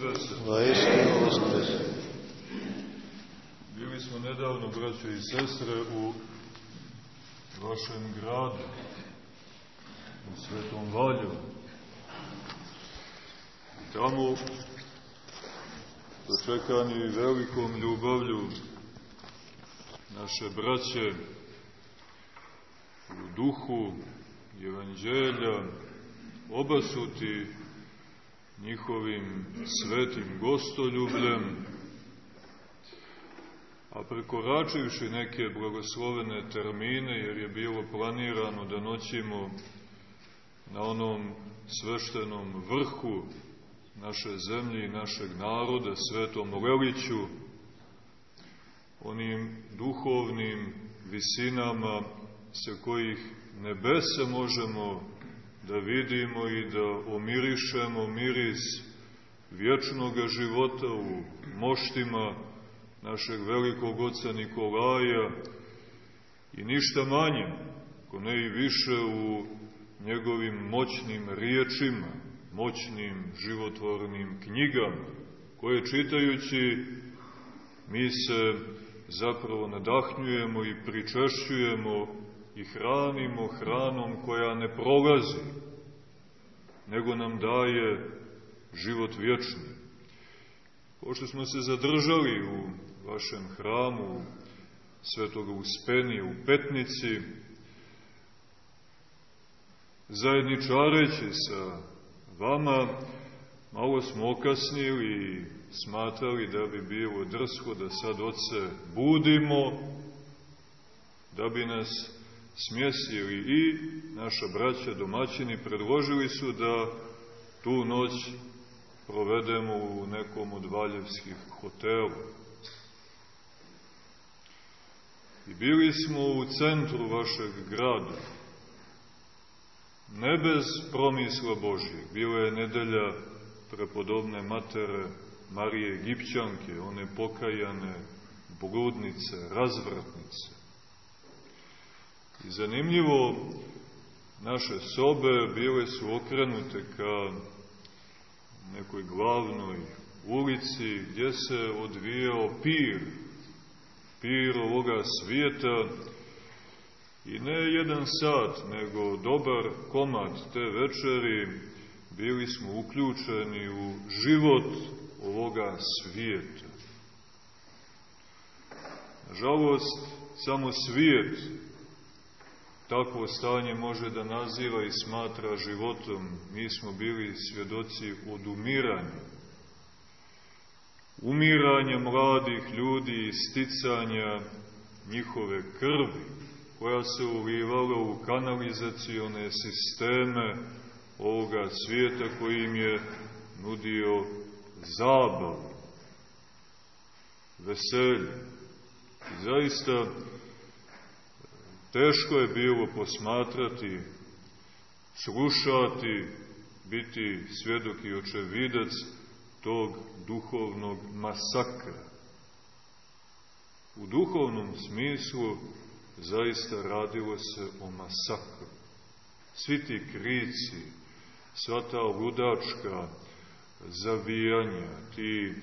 Vaskrese! Vaistinu Vaskrese! Bili smo nedavno, braće i sestre, u vašem gradu, u Svetom Valjevu. Tamo, dočekani velikom ljubavlju naše braće u duhu evanđelja, obasuti njihovim svetim gostoljubljem, a prekoračivši neke blagoslovene termine, jer je bilo planirano da noćimo na onom sveštenom vrhu naše zemlje i našeg naroda, svetom Leliću, onim duhovnim visinama sa kojih nebesa možemo da vidimo i da omirišemo miris vječnog života u moštima našeg velikog oca Nikolaja i ništa manje, ko ne i više u njegovim moćnim riječima, moćnim životvornim knjigama, koje čitajući mi se zapravo nadahnjujemo i pričešćujemo i hranimo hranom koja ne prolazi, nego nam daje život vječni. Pošto smo se zadržali u vašem hramu, Svetog Uspenija u Petnici, zajedničareći sa vama, malo smo okasnili i smatrali da bi bilo drsko da sad oce budimo, da bi nas smjestili i naša braća domaćini predložili su da tu noć provedemo u nekom od valjevskih hotela. I bili smo u centru vašeg grada, ne bez promisla Božje. Bila je nedelja prepodobne matere Marije Egipćanke, one pokajane bludnice, razvratnice. I zanimljivo, naše sobe bile su okrenute ka nekoj glavnoj ulici gdje se odvijao pir, pir ovoga svijeta i ne jedan sat, nego dobar komad te večeri bili smo uključeni u život ovoga svijeta. Nažalost, samo svijet takvo stanje može da naziva i smatra životom. Mi smo bili svjedoci odumiranja. Umiranja mladih ljudi i sticanja njihove krvi, koja se ulivala u kanalizacione sisteme ovoga svijeta koji im je nudio zabavu, veselje. I zaista Teško je bilo posmatrati, slušati, biti svjedok i očevidac tog duhovnog masakra. U duhovnom smislu zaista radilo se o masakru. Svi ti krici, sva ta ludačka zavijanja, ti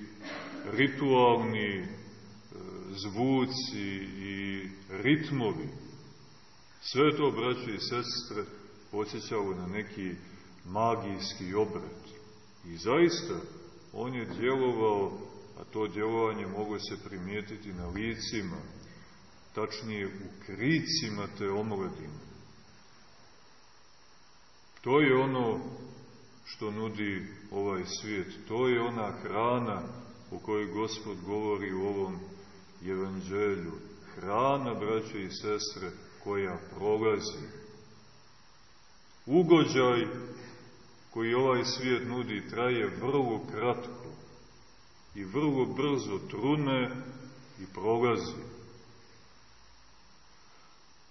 ritualni e, zvuci i ritmovi, Sve to, braće i sestre, podsjećalo na neki magijski obred. I zaista, on je djelovao, a to djelovanje mogo se primijetiti na licima, tačnije u kricima te omladine. To je ono što nudi ovaj svijet. To je ona hrana o kojoj Gospod govori u ovom evanđelju. Hrana, braće i sestre, koja prolazi. Ugođaj koji ovaj svijet nudi traje vrlo kratko i vrlo brzo trune i prolazi.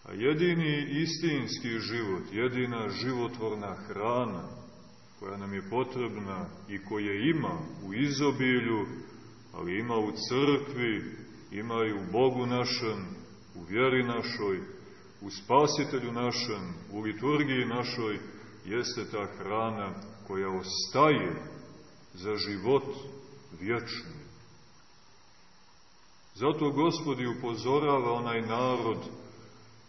A jedini istinski život, jedina životvorna hrana koja nam je potrebna i koje ima u izobilju, ali ima u crkvi, ima i u Bogu našem, u vjeri našoj, u spasitelju našem, u liturgiji našoj, jeste ta hrana koja ostaje za život vječni. Zato gospodi upozorava onaj narod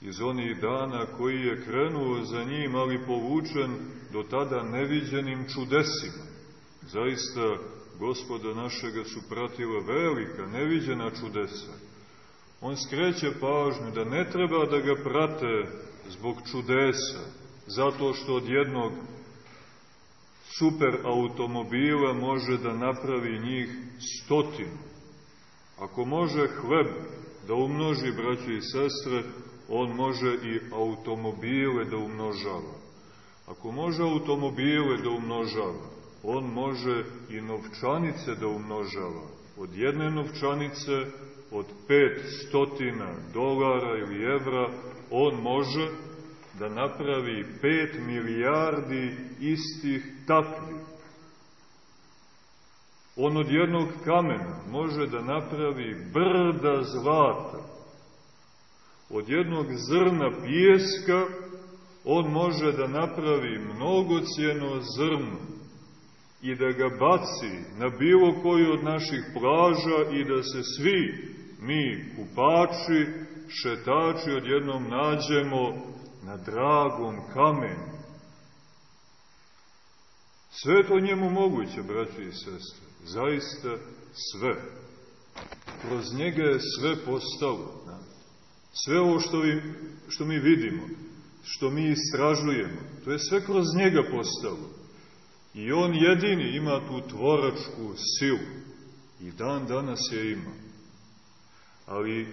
iz onih dana koji je krenuo za njim, ali povučen do tada neviđenim čudesima. Zaista, gospoda našega su pratila velika, neviđena čudesa. On skreće pažnju da ne treba da ga prate zbog čudesa, zato što od jednog super automobila može da napravi njih stotinu. Ako može hleb da umnoži, braće i sestre, on može i automobile da umnožava. Ako može automobile da umnožava, on može i novčanice da umnožava. Od jedne novčanice, od pet stotina dolara ili evra, on može da napravi pet milijardi istih takvih. On od jednog kamena može da napravi brda zlata. Od jednog zrna pijeska on može da napravi mnogocijeno zrno i da ga baci na bilo koju od naših plaža i da se svi mi kupači, šetači odjednom nađemo na dragom kamenu. Sve to njemu moguće, braći i sestre, zaista sve. Kroz njega je sve postalo. Sve ovo što, vi, što mi vidimo, što mi istražujemo, to je sve kroz njega postalo. I on jedini ima tu tvoračku silu. I dan danas je ima. Ali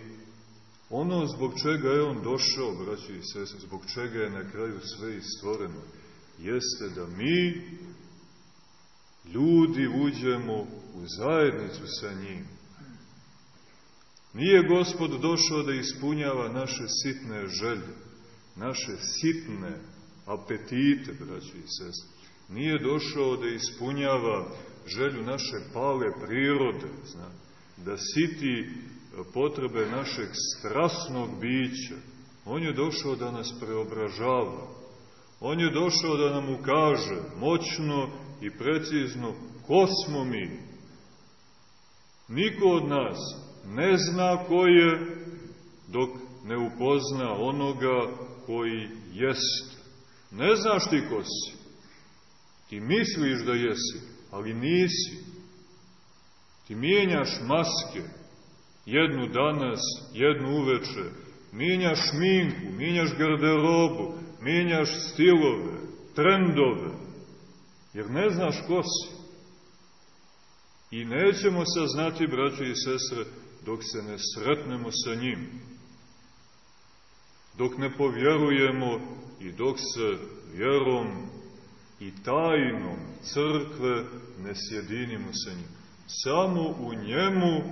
ono zbog čega je on došao, braći i sese, zbog čega je na kraju sve istvoreno, jeste da mi, ljudi, uđemo u zajednicu sa njim. Nije Gospod došao da ispunjava naše sitne želje, naše sitne apetite, braći i sestre. Nije došao da ispunjava želju naše pale prirode, zna, da siti potrebe našeg strasnog bića. On je došao da nas preobražava. On je došao da nam ukaže moćno i precizno ko smo mi. Niko od nas ne zna ko je dok ne upozna onoga koji jest. Ne znaš ti ko si. Ti misliš da jesi, ali nisi. Ti mijenjaš maske, jednu danas, jednu uveče, mijenjaš šminku, mijenjaš garderobu, mijenjaš stilove, trendove, jer ne znaš ko si. I nećemo saznati, braćo i sestre, dok se ne sretnemo sa njim, dok ne povjerujemo i dok se vjerom i tajnom crkve ne sjedinimo sa njim. Samo u njemu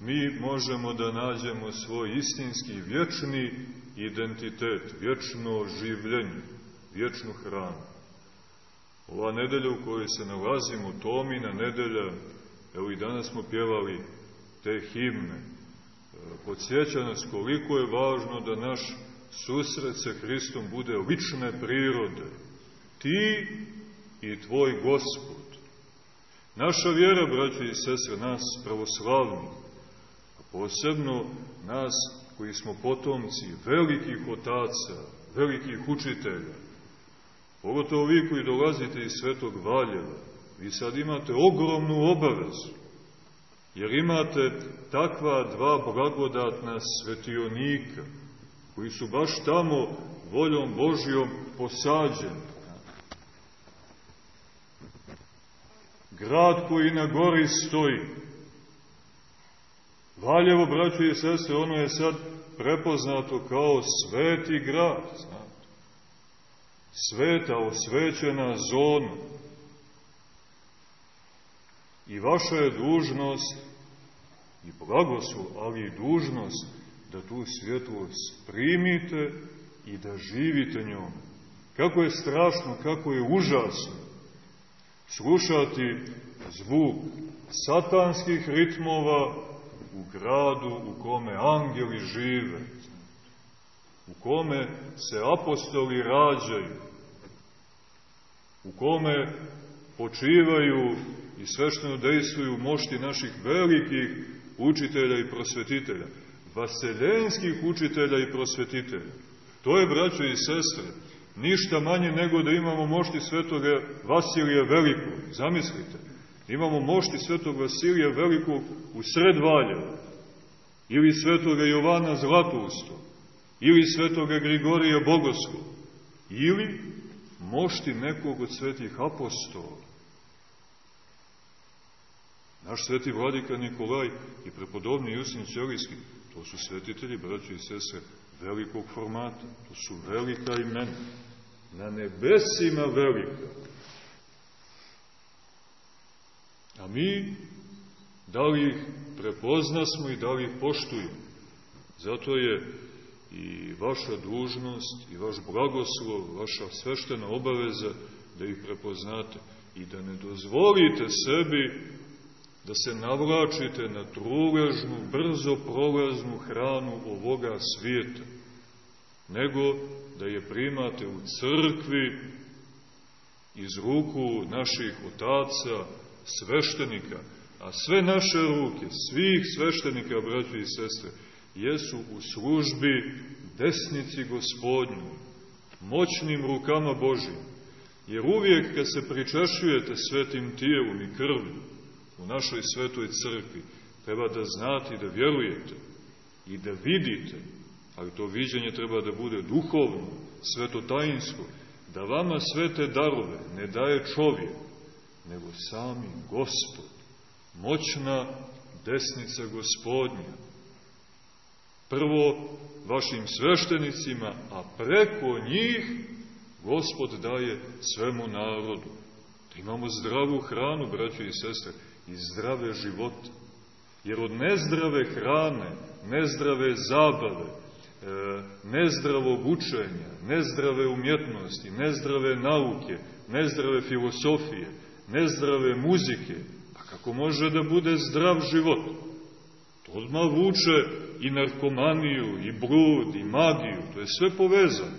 mi možemo da nađemo svoj istinski vječni identitet, vječno življenje, vječnu hranu. Ova nedelja u kojoj se nalazimo, Tomina nedelja, evo i danas smo pjevali te himne, podsjeća nas koliko je važno da naš susret sa Hristom bude lične prirode. Ti i tvoj Gospod. Naša vjera, braći i sestre, nas pravoslavni, a posebno nas koji smo potomci velikih otaca, velikih učitelja, pogotovo vi koji dolazite iz Svetog Valjeva, vi sad imate ogromnu obavezu Jer imate takva dva blagodatna svetionika, koji su baš tamo voljom Božijom posađeni. Grad koji na gori stoji. Valjevo, braćo i sestre, ono je sad prepoznato kao sveti grad, znate. Sveta, osvećena zona I vaša je dužnost i blagoslov, ali i dužnost da tu svjetlost primite i da živite njom. Kako je strašno, kako je užasno slušati zvuk satanskih ritmova u gradu u kome angeli žive, u kome se apostoli rađaju, u kome počivaju i svešteno dejstvuju mošti naših velikih učitelja i prosvetitelja, vaseljenskih učitelja i prosvetitelja. To je, braćo i sestre, ništa manje nego da imamo mošti svetoga Vasilija Velikog. Zamislite, imamo mošti svetog Vasilija Velikog u sred Valjeva, ili svetoga Jovana Zlatusto, ili svetoga Grigorija Bogoslova, ili mošti nekog od svetih apostola. Naš sveti vladika Nikolaj i prepodobni Jusin Ćelijski, to su svetitelji, braći i sese, velikog formata. To su velika imena. Na nebesima velika. A mi, da li ih prepoznasmo i da li ih poštujemo? Zato je i vaša dužnost i vaš blagoslov, vaša sveštena obaveza da ih prepoznate i da ne dozvolite sebi da se navlačite na truležnu, brzo prolaznu hranu ovoga svijeta, nego da je primate u crkvi iz ruku naših otaca, sveštenika, a sve naše ruke, svih sveštenika, braći i sestre, jesu u službi desnici gospodnju, moćnim rukama Božim. Jer uvijek kad se pričašujete svetim tijelom i krvim u našoj svetoj crkvi, treba da znate i da vjerujete i da vidite, ali to viđenje treba da bude duhovno, svetotajinsko, da vama svete darove ne daje čovjek, nego sami Gospod, moćna desnica gospodnja, prvo vašim sveštenicima, a preko njih Gospod daje svemu narodu. Da imamo zdravu hranu, braćo i sestre, i zdrave živote. Jer od nezdrave hrane, nezdrave zabave, nezdravog učenja, nezdrave umjetnosti, nezdrave nauke, nezdrave filosofije, nezdrave muzike, pa kako može da bude zdrav život? To odmah vuče i narkomaniju, i blud, i magiju, to je sve povezano.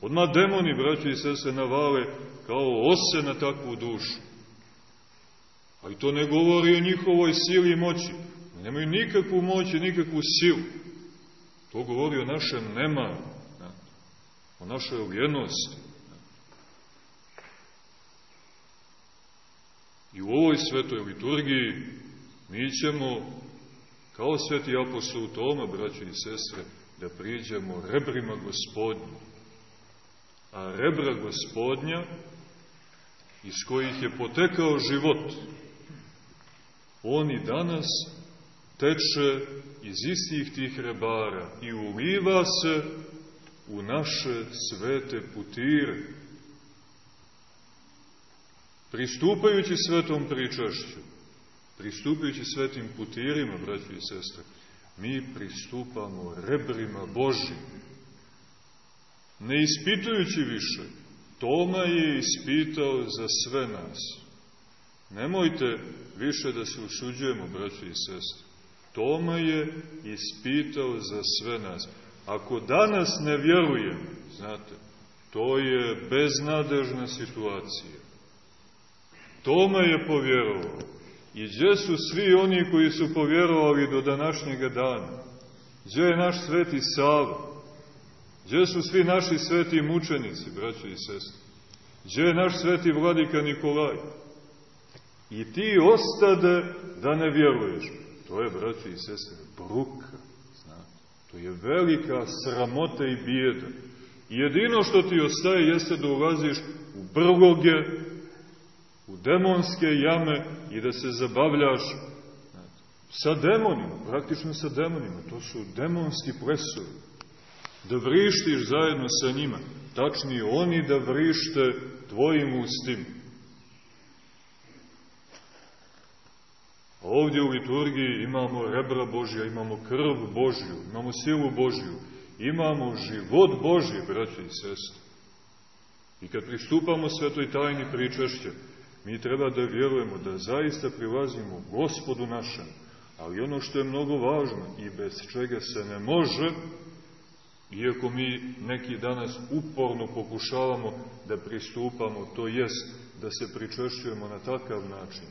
Odmah demoni, braći i sese, navale kao ose na takvu dušu. Ali to ne govori o njihovoj sili i moći. Nemaju nikakvu moć i nikakvu silu. To govori o našem nemaru, o našoj ljenosti. I u ovoj svetoj liturgiji mi ćemo kao sveti apostol Toma, braći i sestre, da priđemo rebrima gospodnja. A rebra gospodnja, iz kojih je potekao život, on i danas teče iz istih tih rebara i uliva se u naše svete putire. Pristupajući svetom pričašću, pristupajući svetim putirima, braći i sestre, mi pristupamo rebrima Božim. Ne ispitujući više, Toma je ispitao za sve nas. Nemojte više da se usuđujemo, braći i sestre. Toma je ispitao za sve nas. Ako danas ne vjerujemo, znate, to je beznadežna situacija. Toma je povjerovao. I gdje su svi oni koji su povjerovali do današnjega dana? Gdje je naš sveti Sava? Gdje su svi naši sveti mučenici, braći i sestri? Gdje je naš sveti vladika Nikolaj? I ti ostade da ne vjeruješ. To je, braći i sestre, bruka. To je velika sramota i bijeda. Jedino što ti ostaje jeste da ulaziš u brloge, u demonske jame i da se zabavljaš sa demonima, praktično sa demonima. To su demonski plesovi. Da vrištiš zajedno sa njima. Tačnije, oni da vrište tvojim ustima. Ovdje u liturgiji imamo rebra Božja, imamo krv Božju, imamo silu Božju, imamo život Božji, braći i sestri. I kad pristupamo svetoj tajni pričešća, Mi treba da vjerujemo da zaista prilazimo gospodu našem, ali ono što je mnogo važno i bez čega se ne može, iako mi neki danas uporno pokušavamo da pristupamo, to jest da se pričešćujemo na takav način,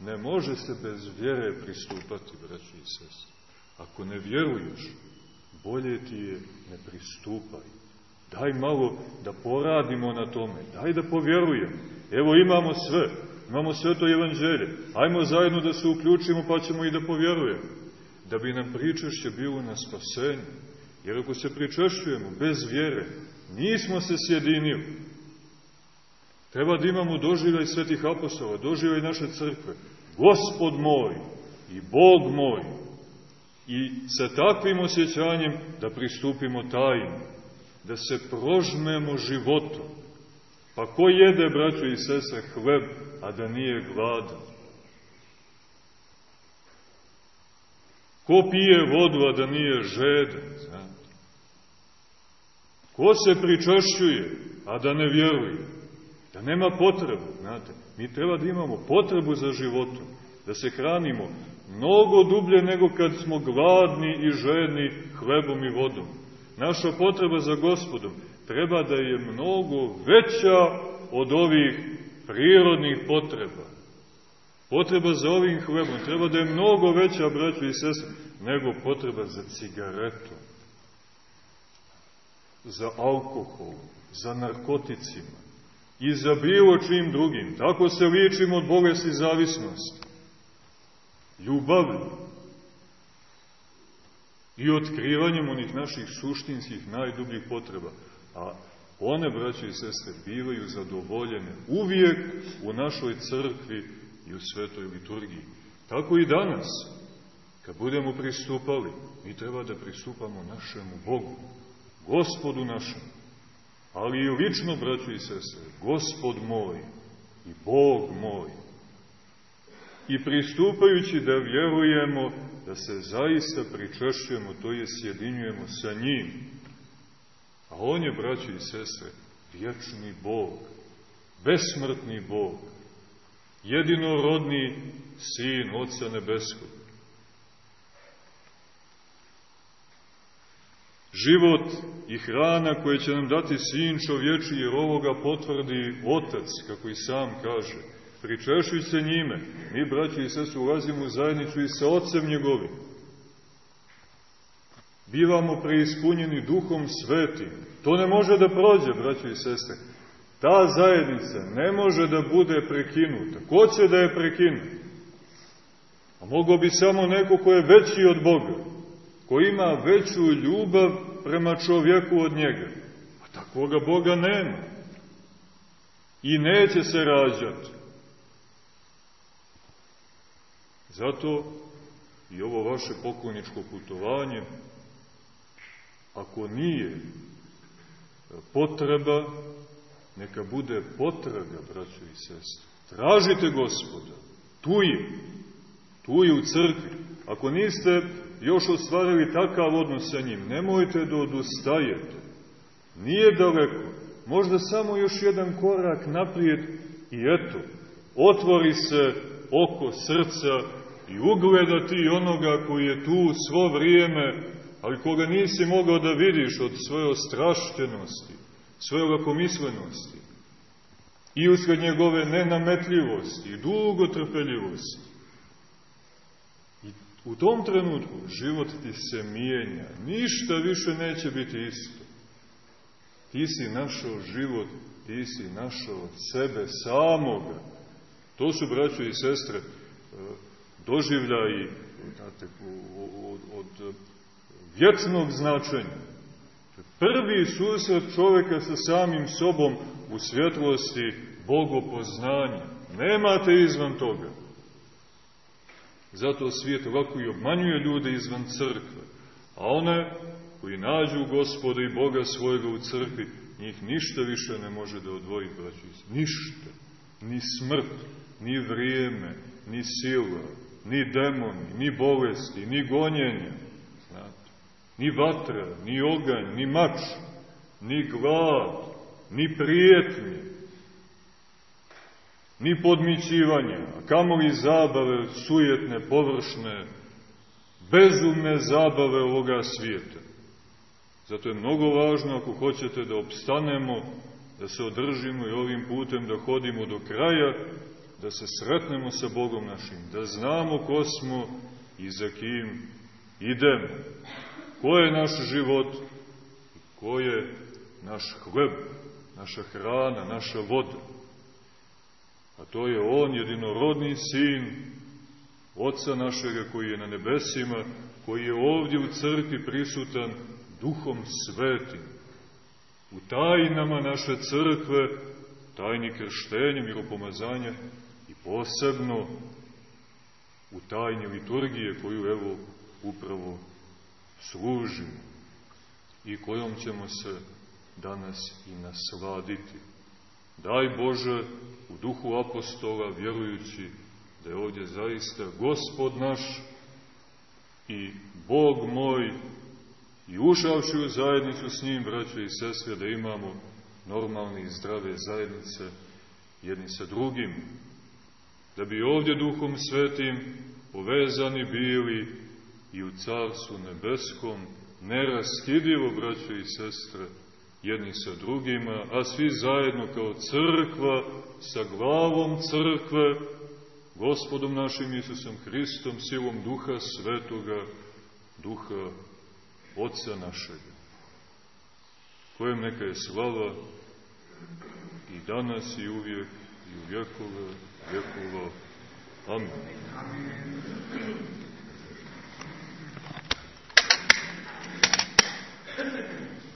Ne može se bez vjere pristupati, braći i sestri. Ako ne vjeruješ, bolje ti je ne pristupaj. Daj malo da poradimo na tome, daj da povjerujemo. Evo imamo sve, imamo sve to evanđelje. Ajmo zajedno da se uključimo pa ćemo i da povjerujemo. Da bi nam pričešće bilo na spasenju. Jer ako se pričešćujemo bez vjere, nismo se sjedinili. Treba da imamo doživljaj svetih apostola, doživljaj naše crkve. Gospod moj i Bog moj. I sa takvim osjećanjem da pristupimo tajni, da se prožmemo životom. Pa ko jede, braćo i sese, hleb, a da nije gladan? Ko pije vodu, a da nije žedan? Znate? Ko se pričašćuje, a da ne vjeruje? Da nema potrebu, znate. Mi treba da imamo potrebu za životom, da se hranimo mnogo dublje nego kad smo gladni i žedni hlebom i vodom. Naša potreba za gospodom treba da je mnogo veća od ovih prirodnih potreba. Potreba za ovim hlebom treba da je mnogo veća, braćo i sese, nego potreba za cigaretom, za alkoholom, za narkoticima i za bilo čim drugim. Tako se ličimo od bolesti zavisnosti. Ljubavlju i otkrivanjem onih naših suštinskih najdubljih potreba. A one, braće i sestre, bivaju zadovoljene uvijek u našoj crkvi i u svetoj liturgiji. Tako i danas, kad budemo pristupali, mi treba da pristupamo našemu Bogu, gospodu našemu, ali i lično, braćo i sestre, gospod moj i Bog moj. I pristupajući da vjerujemo da se zaista pričešćujemo, to je sjedinjujemo sa njim. A on je, braći i sestre, vječni Bog, besmrtni Bog, jedinorodni sin Otca Nebeskog. Život i hrana koje će nam dati sin čovječi, jer ovoga potvrdi Otac, kako i sam kaže. Pričešuj se njime. Mi, braći i sestri, ulazimo u zajednicu i sa Otcem njegovim. Bivamo preispunjeni duhom svetim. To ne može da prođe, braći i sestre. Ta zajednica ne može da bude prekinuta. Ko će da je prekinu? A mogo bi samo neko ko je veći od Boga, ko ima veću ljubav prema čovjeku od njega. A takvoga Boga nema. I neće se rađati. Zato i ovo vaše pokloničko putovanje, ako nije potreba, neka bude potraga, braćo i sestre. Tražite gospoda, tu je, tu je u crkvi. Ako niste još ostvarili takav odnos sa njim, nemojte da odustajete. Nije daleko, možda samo još jedan korak naprijed i eto, otvori se oko srca i ugleda ti onoga koji je tu svo vrijeme, ali koga nisi mogao da vidiš od svoje ostraštenosti, svoje lakomislenosti i usled njegove nenametljivosti i dugotrpeljivosti. U tom trenutku život ti se mijenja, ništa više neće biti isto. Ti si našao život, ti si našao sebe samoga. To su, braćo i sestre, doživljaji znate, od, od vječnog značenja. Prvi susret čoveka sa samim sobom u svjetlosti bogopoznanja. Nemate izvan toga. Zato svijet ovako i obmanjuje ljude izvan crkve. A one koji nađu gospoda i Boga svojega u crkvi, njih ništa više ne može da odvoji, braći. Ništa. Ni smrt, ni vrijeme, ni sila, ni demoni, ni bolesti, ni gonjenja, znate, ni vatra, ni oganj, ni mač, ni glad, ni prijetnje, ni podmićivanja, a kamoli zabave sujetne, površne, bezumne zabave ovoga svijeta. Zato je mnogo važno ako hoćete da opstanemo, da se održimo i ovim putem da hodimo do kraja, da se sretnemo sa Bogom našim, da znamo ko smo i za kim idemo, ko je naš život ko je naš hleb, naša hrana, naša voda. A to je On, jedinorodni sin, Oca našega koji je na nebesima, koji je ovdje u crkvi prisutan duhom svetim. U tajnama naše crkve, tajni krštenja, miropomazanja i posebno u tajni liturgije koju evo upravo služimo i kojom ćemo se danas i nasladiti. Daj Bože u duhu apostola, vjerujući da je ovdje zaista gospod naš i Bog moj i ušavši u zajednicu s njim, braćo i sestre, da imamo normalne i zdrave zajednice jedni sa drugim, da bi ovdje duhom svetim povezani bili i u Carstvu nebeskom, neraskidivo, braćo i sestre, jedni sa drugima, a svi zajedno kao crkva, sa glavom crkve, gospodom našim Isusom Hristom, silom duha svetoga, duha Otca našega, kojem neka je slava i danas i uvijek i u vjekova, vjekova. Amin.